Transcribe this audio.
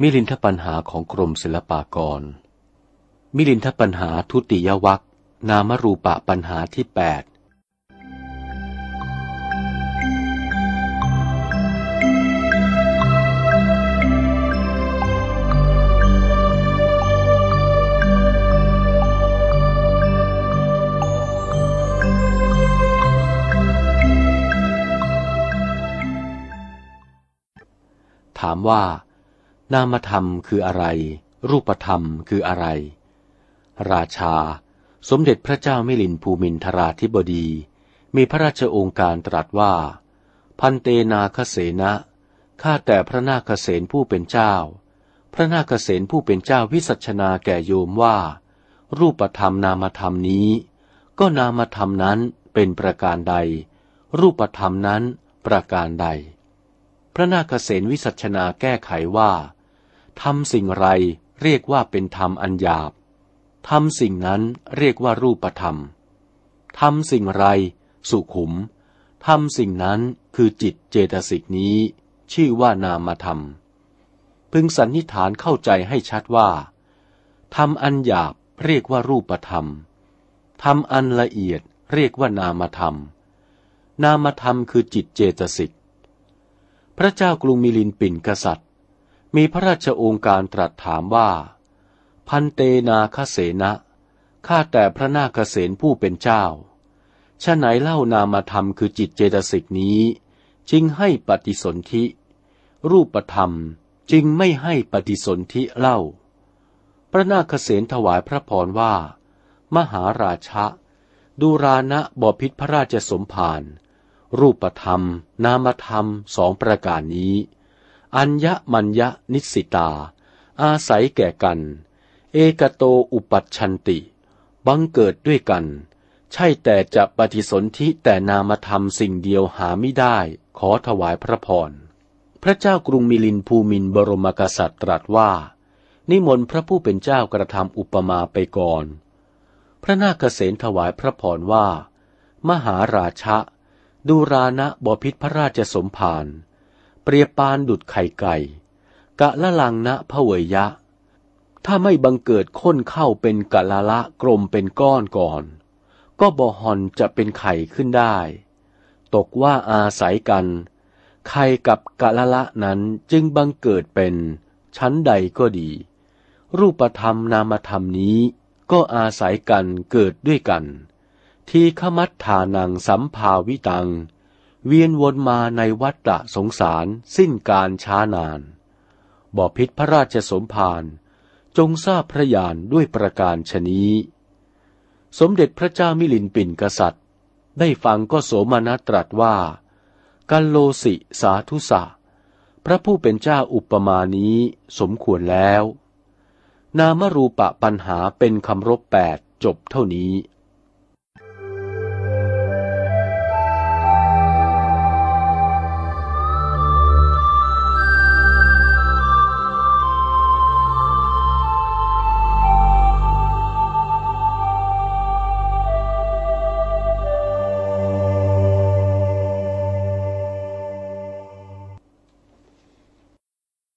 มิลินทปัญหาของกรมศิลปากร มิลินทปัญหาทุติยวัคนามรูปะปัญหาที่แปดถามว่า นามธรรมคืออะไร รูปธรรมคืออะไร ราชา สมเด็จพระเจ้ามิลินภูมินทราธิบดี มีพระราชโองการตรัสว่า พันเตนาคเสนะข้าแต่พระนาคเสนผู้เป็นเจ้า พระนาคเสนผู้เป็นเจ้าวิสัชนาแก่โยมว่า รูปธรรมนามธรรมนี้ ก็นามธรรมนั้นเป็นประการใด รูปธรรมนั้นประการใด พระนาคเษนวิสัชนาแก้ไขว่า ทำสิ่งไรเรียกว่าเป็นธรรมอันหยาบทำสิ่งนั้นเรียกว่ารูปธรรมทำสิ่งไร สุขุมทำสิ่งนั้นคือจิตเจตสิกนี้ ชื่อว่านามธรรม พึงสันนิฐานเข้าใจให้ชัดว่าทำอันหยาบเรียกว่ารูปธรรมทำอันละเอียดเรียกว่านามธรรม นามธรรมคือจิตเจตสิก พระเจ้ากรุงมิลินปินกษัตริย์ มีพระราชโองการตรัสถามว่า พันเตนาคเสนะข้าแต่พระนาคเสนผู้เป็นเจ้าชะไหนเล่านามธรรมคือจิตเจตสิกนี้ จึงให้ปฏิสนธิ รูปธรรมจึงไม่ให้ปฏิสนธิเล่า พระนาคเสนถวายพระพรว่า มหาราชะดูรานะบพิษพระราชสมภารรูปธรรม นามธรรมสองประการนี้ อัญญมัญญนิสิตา อาศัยแก่กัน เอกโตอุปัชชันติ บังเกิดด้วยกัน ใช่แต่จะปฏิสนธิแต่นามธรรมสิ่งเดียวหาไม่ได้ ขอถวายพระพร พระเจ้ากรุงมิลินภูมินบรมกษัตริย์ตรัสว่า นิมนต์พระผู้เป็นเจ้ากระทำอุปมาไปก่อน พระนาคเษนถวายพระพรว่า มหาราชะดูรานะบพิษพระราชสมภาร เปรียบปานดุดไข่ไก่ กะละลังนะพเวยะ ถ้าไม่บังเกิดค้นเข้าเป็นกะละละกลมเป็นก้อนก่อน ก็บอหอนจะเป็นไข่ขึ้นได้ ตกว่าอาศัยกัน ไข่กับกะละละนั้นจึงบังเกิดเป็น ชั้นใดก็ดี รูปธรรมนามธรรมนี้ก็อาศัยกันเกิดด้วยกัน ทีขมัตฐานังสัมภาวิตัง เวียนวนมาในวัฏฏะสงสารสิ้นการช้านาน บอพิษพระราชสมภารจงทราบพระญาณด้วยประการชนี้ สมเด็จพระเจ้ามิลินปินกษัตริย์ ได้ฟังก็โสมนัตรัสว่า กัลโลสิสาธุสะ พระผู้เป็นเจ้าอุปมานี้สมควรแล้ว นามรูปะปัญหาเป็นคำรบแปดจบเท่านี้